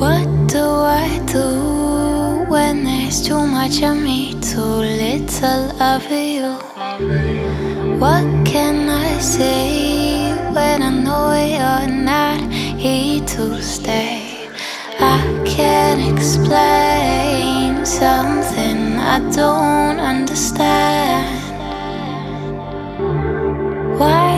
What oh, do I do when there's too much of me, too little of you? What can I say when I know you're not here to stay? I can't explain something I don't understand. Why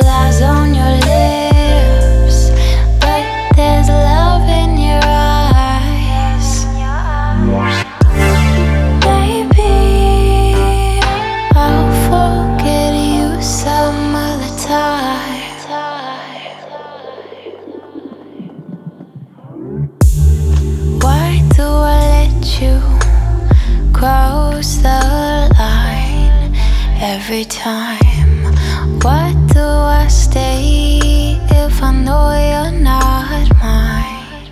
Lies on your lips, but there's I stay if I know you're not mine?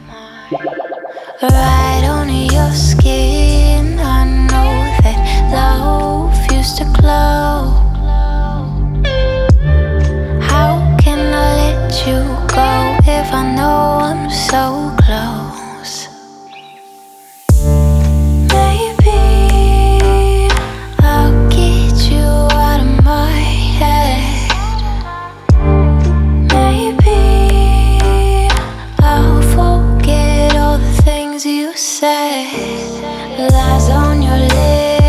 Right on your skin, I know that love used to glow. How can I let you go if I know I'm so close? lies on your lips.